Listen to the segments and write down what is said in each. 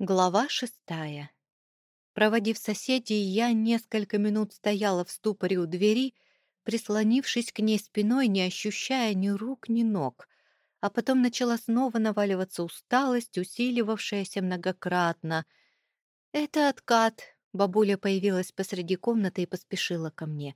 Глава шестая. Проводив соседей, я несколько минут стояла в ступоре у двери, прислонившись к ней спиной, не ощущая ни рук, ни ног, а потом начала снова наваливаться усталость, усиливавшаяся многократно. «Это откат», — бабуля появилась посреди комнаты и поспешила ко мне.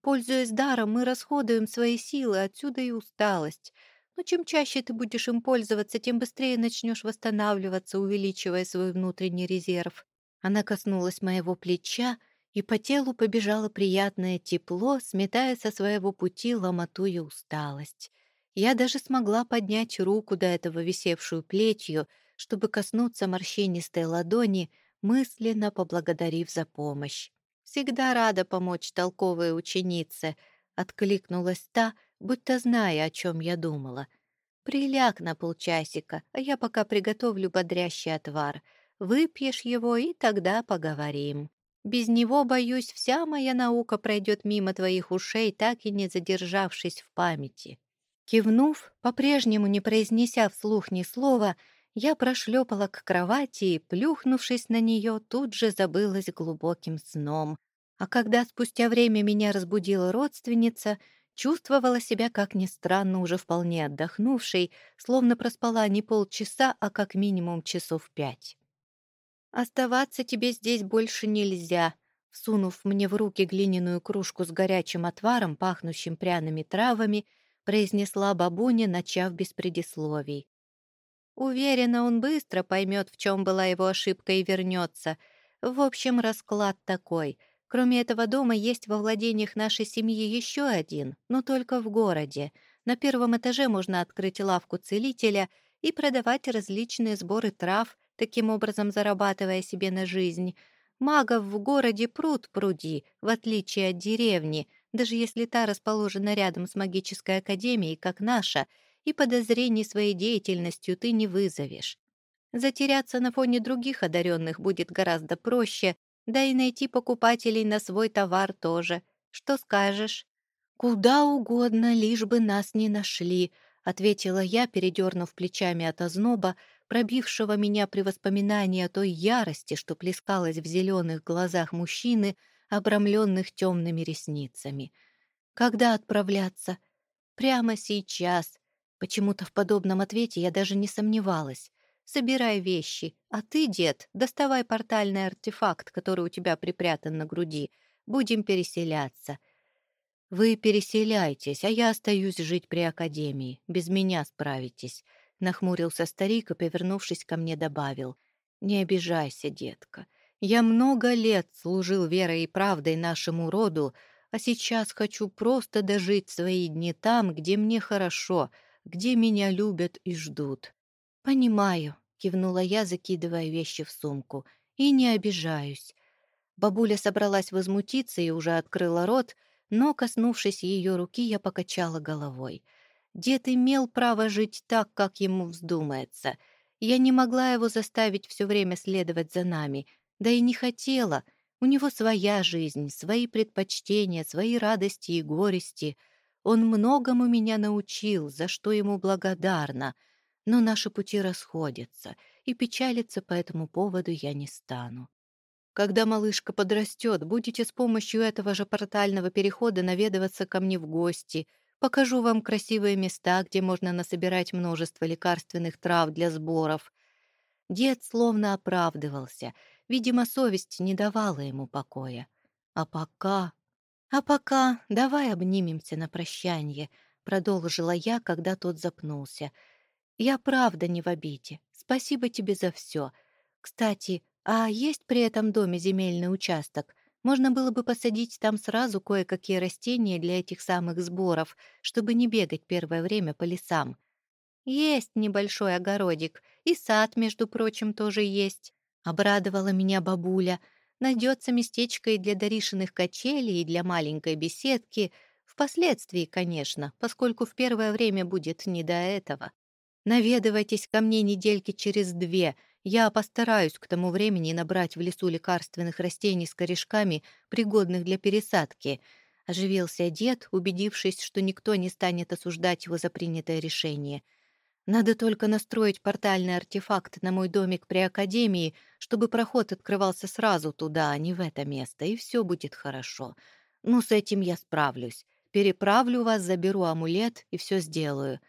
«Пользуясь даром, мы расходуем свои силы, отсюда и усталость». Но чем чаще ты будешь им пользоваться, тем быстрее начнешь восстанавливаться, увеличивая свой внутренний резерв. Она коснулась моего плеча, и по телу побежало приятное тепло, сметая со своего пути ломоту и усталость. Я даже смогла поднять руку до этого висевшую плетью, чтобы коснуться морщинистой ладони, мысленно поблагодарив за помощь. «Всегда рада помочь толковой ученице», — откликнулась та, — будто зная, о чем я думала. «Приляг на полчасика, а я пока приготовлю бодрящий отвар. Выпьешь его, и тогда поговорим. Без него, боюсь, вся моя наука пройдет мимо твоих ушей, так и не задержавшись в памяти». Кивнув, по-прежнему не произнеся вслух ни слова, я прошлепала к кровати и, плюхнувшись на нее, тут же забылась глубоким сном. А когда спустя время меня разбудила родственница, Чувствовала себя, как ни странно, уже вполне отдохнувшей, словно проспала не полчаса, а как минимум часов пять. «Оставаться тебе здесь больше нельзя», всунув мне в руки глиняную кружку с горячим отваром, пахнущим пряными травами, произнесла бабуня, начав без предисловий. Уверена, он быстро поймет, в чем была его ошибка и вернется. В общем, расклад такой — Кроме этого дома есть во владениях нашей семьи еще один, но только в городе. На первом этаже можно открыть лавку целителя и продавать различные сборы трав, таким образом зарабатывая себе на жизнь. Магов в городе пруд пруди, в отличие от деревни, даже если та расположена рядом с магической академией, как наша, и подозрений своей деятельностью ты не вызовешь. Затеряться на фоне других одаренных будет гораздо проще, да и найти покупателей на свой товар тоже. Что скажешь?» «Куда угодно, лишь бы нас не нашли», — ответила я, передернув плечами от озноба, пробившего меня при воспоминании о той ярости, что плескалась в зеленых глазах мужчины, обрамленных темными ресницами. «Когда отправляться?» «Прямо сейчас». Почему-то в подобном ответе я даже не сомневалась. Собирай вещи. А ты, дед, доставай портальный артефакт, который у тебя припрятан на груди. Будем переселяться. Вы переселяйтесь, а я остаюсь жить при академии. Без меня справитесь. Нахмурился старик и, повернувшись ко мне, добавил. Не обижайся, детка. Я много лет служил верой и правдой нашему роду, а сейчас хочу просто дожить свои дни там, где мне хорошо, где меня любят и ждут. «Понимаю», — кивнула я, закидывая вещи в сумку, — «и не обижаюсь». Бабуля собралась возмутиться и уже открыла рот, но, коснувшись ее руки, я покачала головой. Дед имел право жить так, как ему вздумается. Я не могла его заставить все время следовать за нами, да и не хотела. У него своя жизнь, свои предпочтения, свои радости и горести. Он многому меня научил, за что ему благодарна — но наши пути расходятся, и печалиться по этому поводу я не стану. Когда малышка подрастет, будете с помощью этого же портального перехода наведываться ко мне в гости, покажу вам красивые места, где можно насобирать множество лекарственных трав для сборов. Дед словно оправдывался, видимо, совесть не давала ему покоя. А пока... А пока давай обнимемся на прощанье, продолжила я, когда тот запнулся — я правда не в обиде. Спасибо тебе за все. Кстати, а есть при этом доме земельный участок? Можно было бы посадить там сразу кое-какие растения для этих самых сборов, чтобы не бегать первое время по лесам. Есть небольшой огородик, и сад, между прочим, тоже есть. Обрадовала меня бабуля. Найдется местечко и для Даришиных качелей, и для маленькой беседки. Впоследствии, конечно, поскольку в первое время будет не до этого. Наведывайтесь ко мне недельки через две. Я постараюсь к тому времени набрать в лесу лекарственных растений с корешками, пригодных для пересадки». Оживился дед, убедившись, что никто не станет осуждать его за принятое решение. Надо только настроить портальный артефакт на мой домик при Академии, чтобы проход открывался сразу туда, а не в это место, и все будет хорошо. Ну, с этим я справлюсь. Переправлю вас, заберу амулет и все сделаю».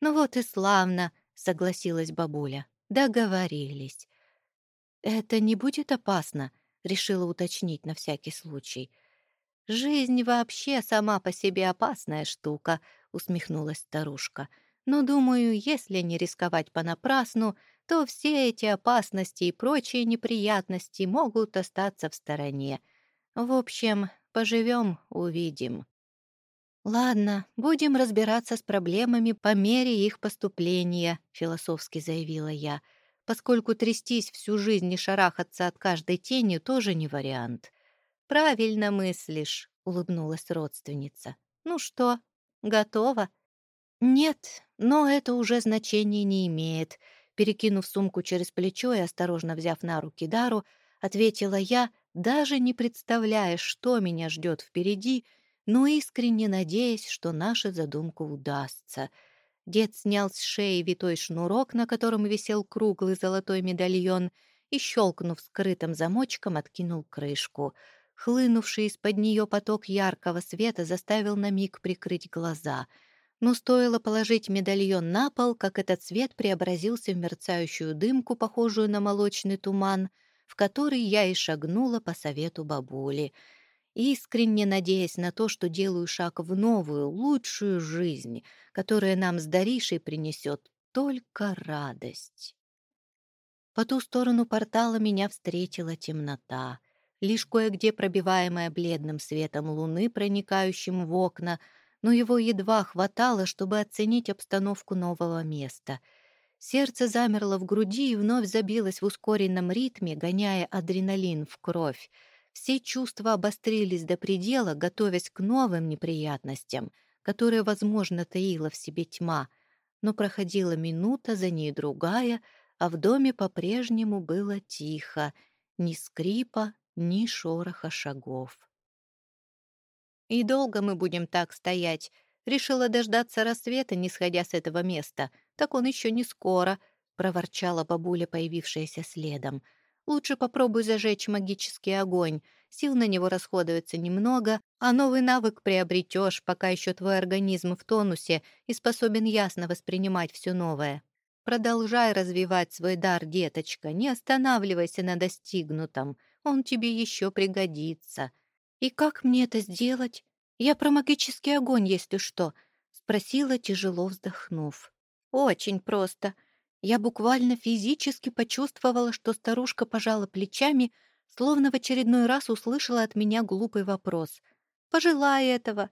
«Ну вот и славно», — согласилась бабуля. «Договорились». «Это не будет опасно?» — решила уточнить на всякий случай. «Жизнь вообще сама по себе опасная штука», — усмехнулась старушка. «Но, думаю, если не рисковать понапрасну, то все эти опасности и прочие неприятности могут остаться в стороне. В общем, поживем — увидим». «Ладно, будем разбираться с проблемами по мере их поступления», — философски заявила я, поскольку трястись всю жизнь и шарахаться от каждой тени тоже не вариант. «Правильно мыслишь», — улыбнулась родственница. «Ну что, готова?» «Нет, но это уже значения не имеет», — перекинув сумку через плечо и осторожно взяв на руки Дару, ответила я, даже не представляя, что меня ждет впереди — но искренне надеясь, что наша задумка удастся. Дед снял с шеи витой шнурок, на котором висел круглый золотой медальон, и, щелкнув скрытым замочком, откинул крышку. Хлынувший из-под нее поток яркого света заставил на миг прикрыть глаза. Но стоило положить медальон на пол, как этот свет преобразился в мерцающую дымку, похожую на молочный туман, в который я и шагнула по совету бабули — искренне надеясь на то, что делаю шаг в новую, лучшую жизнь, которая нам с Даришей принесет только радость. По ту сторону портала меня встретила темнота, лишь кое-где пробиваемая бледным светом луны, проникающим в окна, но его едва хватало, чтобы оценить обстановку нового места. Сердце замерло в груди и вновь забилось в ускоренном ритме, гоняя адреналин в кровь. Все чувства обострились до предела, готовясь к новым неприятностям, которые, возможно, таила в себе тьма. Но проходила минута, за ней другая, а в доме по-прежнему было тихо, ни скрипа, ни шороха шагов. «И долго мы будем так стоять?» Решила дождаться рассвета, не сходя с этого места. «Так он еще не скоро», — проворчала бабуля, появившаяся следом — Лучше попробуй зажечь магический огонь. Сил на него расходуется немного, а новый навык приобретешь, пока еще твой организм в тонусе и способен ясно воспринимать все новое. Продолжай развивать свой дар, деточка, не останавливайся на достигнутом, он тебе еще пригодится. И как мне это сделать? Я про магический огонь, если что, спросила, тяжело вздохнув. Очень просто — я буквально физически почувствовала, что старушка пожала плечами, словно в очередной раз услышала от меня глупый вопрос. «Пожелай этого».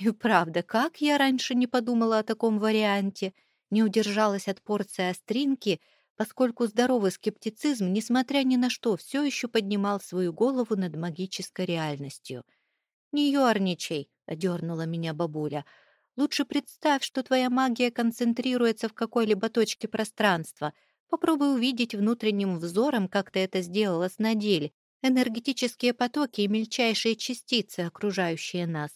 И правда, как я раньше не подумала о таком варианте, не удержалась от порции остринки, поскольку здоровый скептицизм, несмотря ни на что, все еще поднимал свою голову над магической реальностью. «Не ерничай», — одернула меня бабуля, — Лучше представь, что твоя магия концентрируется в какой-либо точке пространства. Попробуй увидеть внутренним взором, как ты это сделала с Надель, энергетические потоки и мельчайшие частицы, окружающие нас.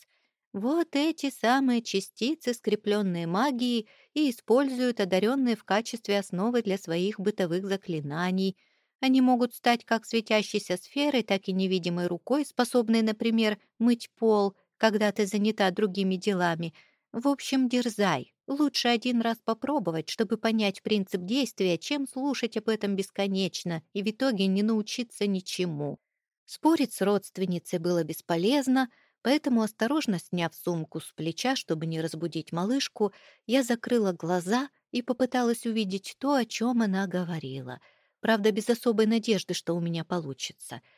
Вот эти самые частицы, скрепленные магией, и используют одаренные в качестве основы для своих бытовых заклинаний. Они могут стать как светящейся сферой, так и невидимой рукой, способной, например, мыть пол, когда ты занята другими делами — в общем, дерзай. Лучше один раз попробовать, чтобы понять принцип действия, чем слушать об этом бесконечно и в итоге не научиться ничему. Спорить с родственницей было бесполезно, поэтому, осторожно сняв сумку с плеча, чтобы не разбудить малышку, я закрыла глаза и попыталась увидеть то, о чем она говорила. Правда, без особой надежды, что у меня получится —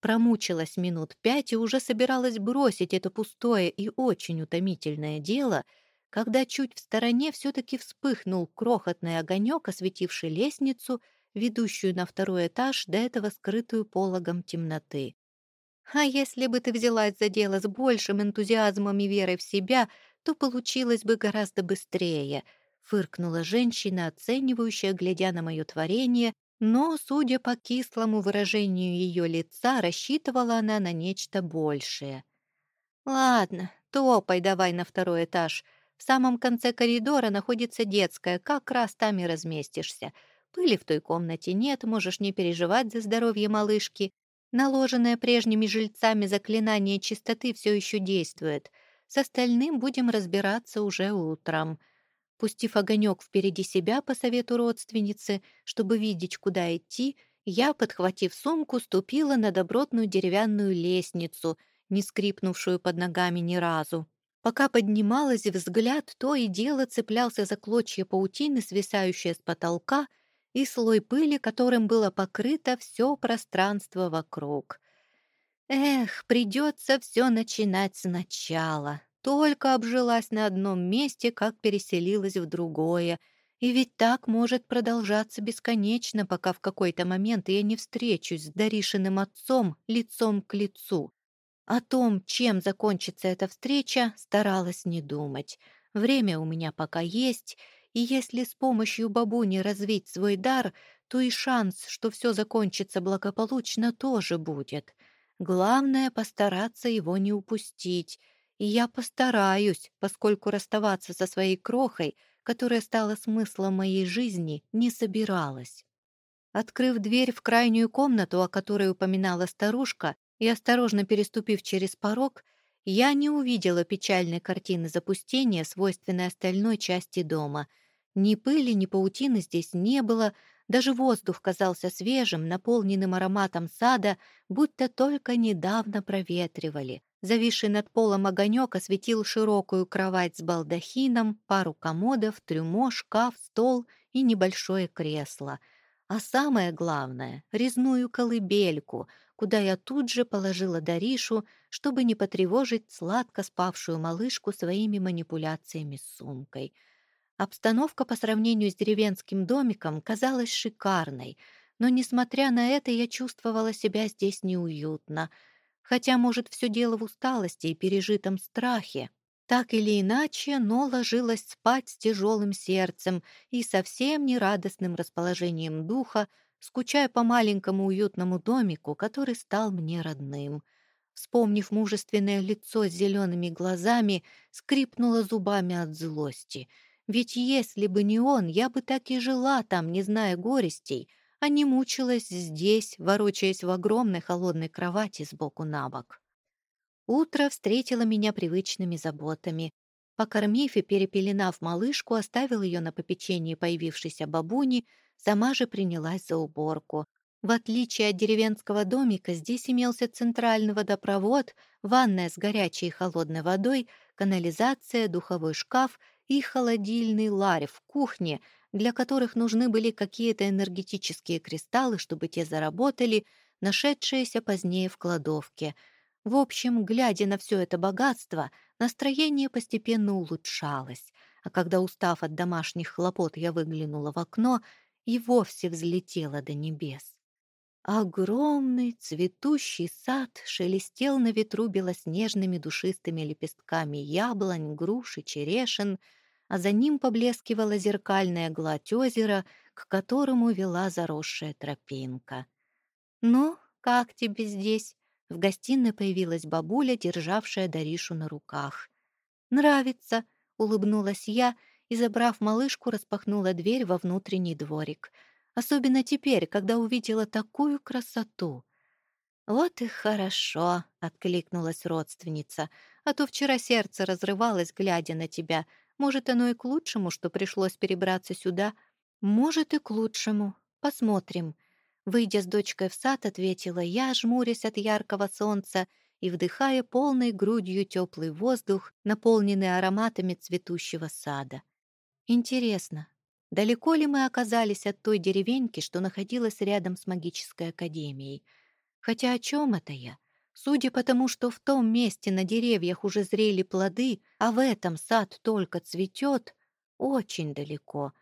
Промучилась минут пять и уже собиралась бросить это пустое и очень утомительное дело, когда чуть в стороне все-таки вспыхнул крохотный огонек, осветивший лестницу, ведущую на второй этаж, до этого скрытую пологом темноты. А если бы ты взялась за дело с большим энтузиазмом и верой в себя, то получилось бы гораздо быстрее, фыркнула женщина, оценивающая, глядя на мое творение но, судя по кислому выражению ее лица, рассчитывала она на нечто большее. «Ладно, топай давай на второй этаж», — В самом конце коридора находится детская, как раз там и разместишься. Пыли в той комнате нет, можешь не переживать за здоровье малышки. Наложенное прежними жильцами заклинание чистоты все еще действует. С остальным будем разбираться уже утром. Пустив огонек впереди себя по совету родственницы, чтобы видеть, куда идти, я, подхватив сумку, ступила на добротную деревянную лестницу, не скрипнувшую под ногами ни разу. Пока поднималась, взгляд то и дело цеплялся за клочья паутины, свисающие с потолка, и слой пыли, которым было покрыто все пространство вокруг. Эх, придется все начинать сначала. Только обжилась на одном месте, как переселилась в другое. И ведь так может продолжаться бесконечно, пока в какой-то момент я не встречусь с Даришиным отцом лицом к лицу. О том, чем закончится эта встреча, старалась не думать. Время у меня пока есть, и если с помощью бабуни развить свой дар, то и шанс, что все закончится благополучно, тоже будет. Главное — постараться его не упустить — я постараюсь, поскольку расставаться со своей крохой, которая стала смыслом моей жизни, не собиралась. Открыв дверь в крайнюю комнату, о которой упоминала старушка, и осторожно переступив через порог, я не увидела печальной картины запустения, свойственной остальной части дома. Ни пыли, ни паутины здесь не было, даже воздух казался свежим, наполненным ароматом сада, будто только недавно проветривали. Зависший над полом огонек осветил широкую кровать с балдахином, пару комодов, трюмо, шкаф, стол и небольшое кресло. А самое главное — резную колыбельку, куда я тут же положила Даришу, чтобы не потревожить сладко спавшую малышку своими манипуляциями с сумкой. Обстановка по сравнению с деревенским домиком казалась шикарной, но, несмотря на это, я чувствовала себя здесь неуютно — Хотя, может, все дело в усталости и пережитом страхе. Так или иначе, но ложилась спать с тяжелым сердцем и совсем нерадостным расположением духа, скучая по маленькому уютному домику, который стал мне родным. Вспомнив мужественное лицо с зелеными глазами, скрипнула зубами от злости. Ведь если бы не он, я бы так и жила там, не зная горестей, а не мучилась здесь, ворочаясь в огромной холодной кровати сбоку на бок. Утро встретило меня привычными заботами. Покормив и перепеленав малышку, оставил ее на попечении появившейся бабуни, сама же принялась за уборку. В отличие от деревенского домика, здесь имелся центральный водопровод, ванная с горячей и холодной водой, канализация, духовой шкаф и холодильный ларь в кухне — для которых нужны были какие-то энергетические кристаллы, чтобы те заработали, нашедшиеся позднее в кладовке. В общем, глядя на все это богатство, настроение постепенно улучшалось, а когда, устав от домашних хлопот, я выглянула в окно, и вовсе взлетела до небес. Огромный цветущий сад шелестел на ветру белоснежными душистыми лепестками яблонь, груш и черешин — а за ним поблескивала зеркальная гладь озера, к которому вела заросшая тропинка. «Ну, как тебе здесь?» В гостиной появилась бабуля, державшая Даришу на руках. «Нравится», — улыбнулась я и, забрав малышку, распахнула дверь во внутренний дворик. Особенно теперь, когда увидела такую красоту. «Вот и хорошо», — откликнулась родственница, «а то вчера сердце разрывалось, глядя на тебя. Может, оно и к лучшему, что пришлось перебраться сюда. Может, и к лучшему. Посмотрим. Выйдя с дочкой в сад, ответила я, жмурясь от яркого солнца и вдыхая полной грудью теплый воздух, наполненный ароматами цветущего сада. Интересно, далеко ли мы оказались от той деревеньки, что находилась рядом с магической академией? Хотя о чем это я? Судя по тому, что в том месте на деревьях уже зрели плоды, а в этом сад только цветет, очень далеко.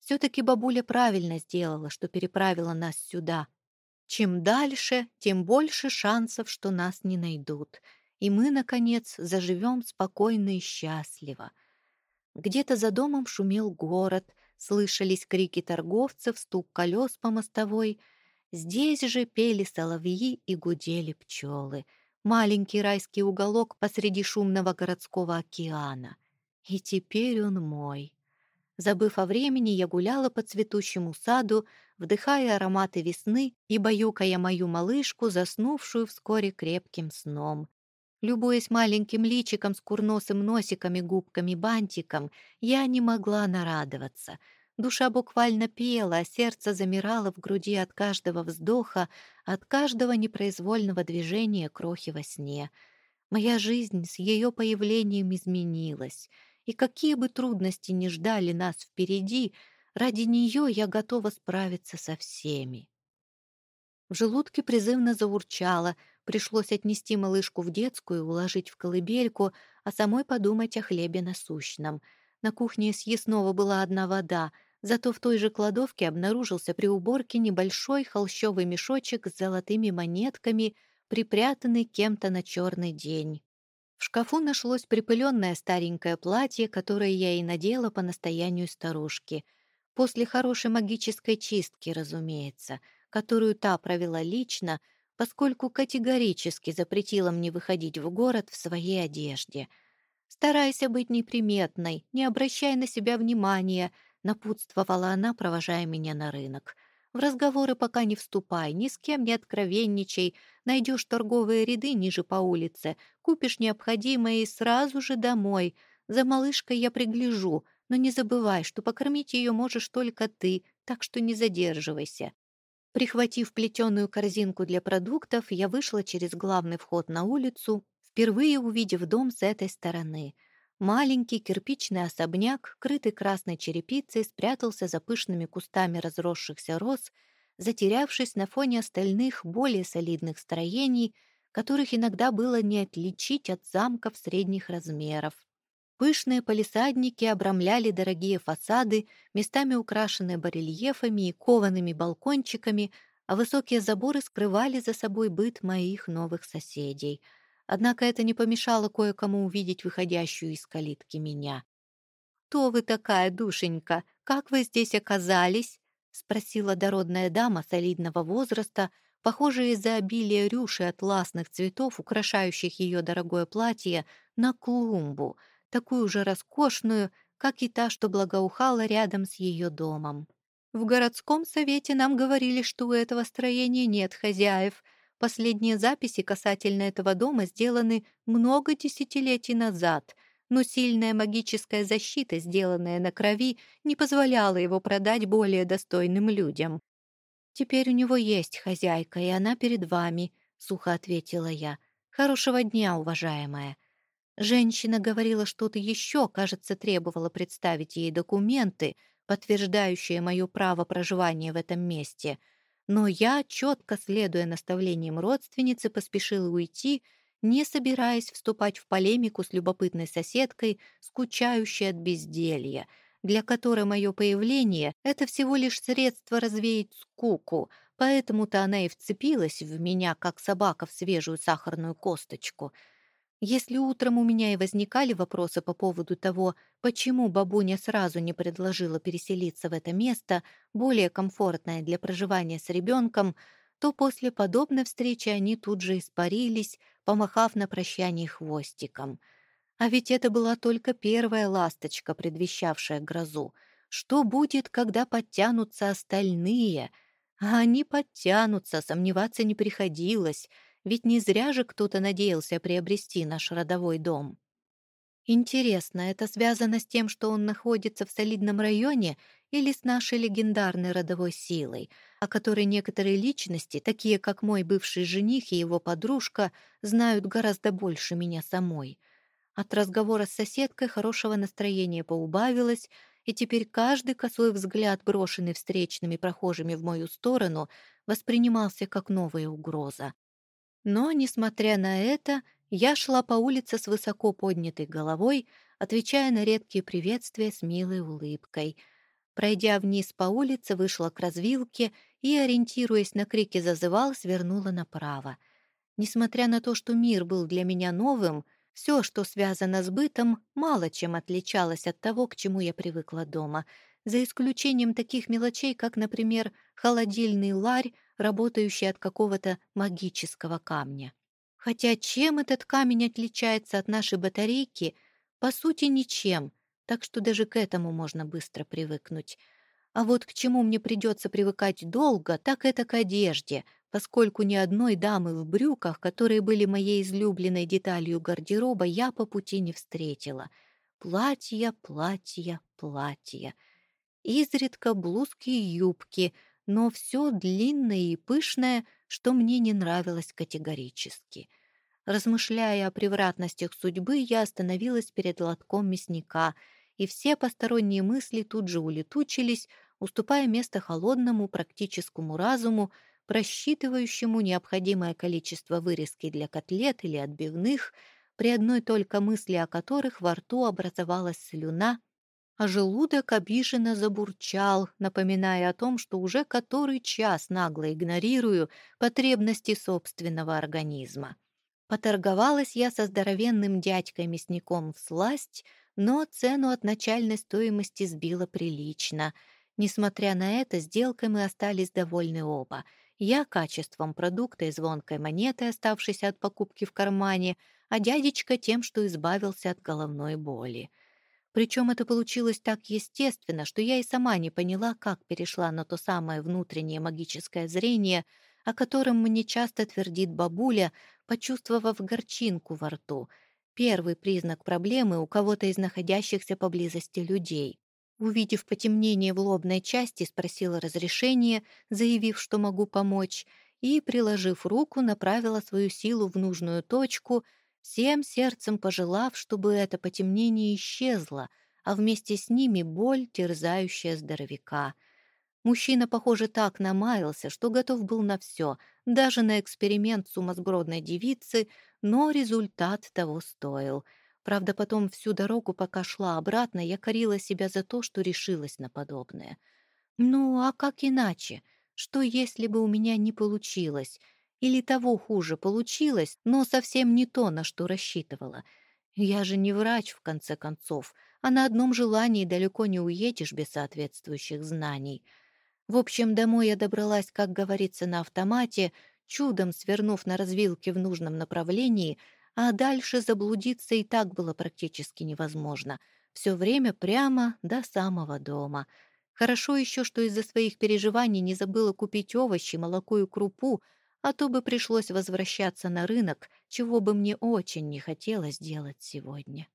Все-таки бабуля правильно сделала, что переправила нас сюда. Чем дальше, тем больше шансов, что нас не найдут, и мы, наконец, заживем спокойно и счастливо. Где-то за домом шумел город, слышались крики торговцев, стук колес по мостовой — Здесь же пели соловьи и гудели пчелы. Маленький райский уголок посреди шумного городского океана. И теперь он мой. Забыв о времени, я гуляла по цветущему саду, вдыхая ароматы весны и баюкая мою малышку, заснувшую вскоре крепким сном. Любуясь маленьким личиком с курносым носиком и губками-бантиком, я не могла нарадоваться. Душа буквально пела, а сердце замирало в груди от каждого вздоха, от каждого непроизвольного движения крохи во сне. Моя жизнь с ее появлением изменилась, и какие бы трудности ни ждали нас впереди, ради нее я готова справиться со всеми. В желудке призывно заурчало — Пришлось отнести малышку в детскую, уложить в колыбельку, а самой подумать о хлебе насущном. На кухне съестного была одна вода, зато в той же кладовке обнаружился при уборке небольшой холщовый мешочек с золотыми монетками, припрятанный кем-то на черный день. В шкафу нашлось припыленное старенькое платье, которое я и надела по настоянию старушки. После хорошей магической чистки, разумеется, которую та провела лично, поскольку категорически запретила мне выходить в город в своей одежде. «Старайся быть неприметной, не обращай на себя внимания», — напутствовала она, провожая меня на рынок. «В разговоры пока не вступай, ни с кем не откровенничай, найдешь торговые ряды ниже по улице, купишь необходимое и сразу же домой. За малышкой я пригляжу, но не забывай, что покормить ее можешь только ты, так что не задерживайся. Прихватив плетеную корзинку для продуктов, я вышла через главный вход на улицу, впервые увидев дом с этой стороны. Маленький кирпичный особняк, крытый красной черепицей, спрятался за пышными кустами разросшихся роз, затерявшись на фоне остальных, более солидных строений, которых иногда было не отличить от замков средних размеров. Пышные палисадники обрамляли дорогие фасады, местами украшенные барельефами и коваными балкончиками, а высокие заборы скрывали за собой быт моих новых соседей. Однако это не помешало кое-кому увидеть выходящую из калитки меня. «Кто вы такая, душенька? Как вы здесь оказались?» — спросила дородная дама солидного возраста, похожая из-за обилия рюши атласных цветов, украшающих ее дорогое платье, на клумбу — такую же роскошную, как и та, что благоухала рядом с ее домом. В городском совете нам говорили, что у этого строения нет хозяев. Последние записи касательно этого дома сделаны много десятилетий назад, но сильная магическая защита, сделанная на крови, не позволяла его продать более достойным людям. «Теперь у него есть хозяйка, и она перед вами», — сухо ответила я. «Хорошего дня, уважаемая». Женщина говорила что-то еще, кажется, требовала представить ей документы, подтверждающие мое право проживания в этом месте. Но я, четко следуя наставлениям родственницы, поспешила уйти, не собираясь вступать в полемику с любопытной соседкой, скучающей от безделья, для которой мое появление — это всего лишь средство развеять скуку, поэтому-то она и вцепилась в меня, как собака в свежую сахарную косточку — если утром у меня и возникали вопросы по поводу того, почему бабуня сразу не предложила переселиться в это место, более комфортное для проживания с ребенком, то после подобной встречи они тут же испарились, помахав на прощание хвостиком. А ведь это была только первая ласточка, предвещавшая грозу. Что будет, когда подтянутся остальные? А они подтянутся, сомневаться не приходилось — ведь не зря же кто-то надеялся приобрести наш родовой дом. Интересно, это связано с тем, что он находится в солидном районе или с нашей легендарной родовой силой, о которой некоторые личности, такие как мой бывший жених и его подружка, знают гораздо больше меня самой. От разговора с соседкой хорошего настроения поубавилось, и теперь каждый косой взгляд, брошенный встречными прохожими в мою сторону, воспринимался как новая угроза. Но, несмотря на это, я шла по улице с высоко поднятой головой, отвечая на редкие приветствия с милой улыбкой. Пройдя вниз по улице, вышла к развилке и, ориентируясь на крики зазывал, свернула направо. Несмотря на то, что мир был для меня новым, все, что связано с бытом, мало чем отличалось от того, к чему я привыкла дома, за исключением таких мелочей, как, например, холодильный ларь, работающий от какого-то магического камня. Хотя чем этот камень отличается от нашей батарейки, По сути, ничем, так что даже к этому можно быстро привыкнуть. А вот к чему мне придется привыкать долго, так это к одежде, поскольку ни одной дамы в брюках, которые были моей излюбленной деталью гардероба, я по пути не встретила. Платья, платья, платья. Изредка блузки и юбки, но все длинное и пышное, что мне не нравилось категорически. Размышляя о превратностях судьбы, я остановилась перед лотком мясника — и все посторонние мысли тут же улетучились, уступая место холодному практическому разуму, просчитывающему необходимое количество вырезки для котлет или отбивных, при одной только мысли о которых во рту образовалась слюна, а желудок обиженно забурчал, напоминая о том, что уже который час нагло игнорирую потребности собственного организма. Поторговалась я со здоровенным дядькой-мясником в сласть — но цену от начальной стоимости сбила прилично. Несмотря на это, сделкой мы остались довольны оба. Я качеством продукта и звонкой монетой, оставшейся от покупки в кармане, а дядечка тем, что избавился от головной боли. Причем это получилось так естественно, что я и сама не поняла, как перешла на то самое внутреннее магическое зрение, о котором мне часто твердит бабуля, почувствовав горчинку во рту — Первый признак проблемы у кого-то из находящихся поблизости людей. Увидев потемнение в лобной части, спросила разрешение, заявив, что могу помочь, и, приложив руку, направила свою силу в нужную точку, всем сердцем пожелав, чтобы это потемнение исчезло, а вместе с ними боль, терзающая здоровяка — Мужчина, похоже, так намаялся, что готов был на все, даже на эксперимент сумасбродной девицы, но результат того стоил. Правда, потом всю дорогу, пока шла обратно, я корила себя за то, что решилась на подобное. Ну, а как иначе? Что, если бы у меня не получилось? Или того хуже получилось, но совсем не то, на что рассчитывала? Я же не врач, в конце концов, а на одном желании далеко не уедешь без соответствующих знаний — в общем, домой я добралась, как говорится, на автомате, чудом свернув на развилке в нужном направлении, а дальше заблудиться и так было практически невозможно. Все время прямо до самого дома. Хорошо еще, что из-за своих переживаний не забыла купить овощи, молоко и крупу, а то бы пришлось возвращаться на рынок, чего бы мне очень не хотелось делать сегодня.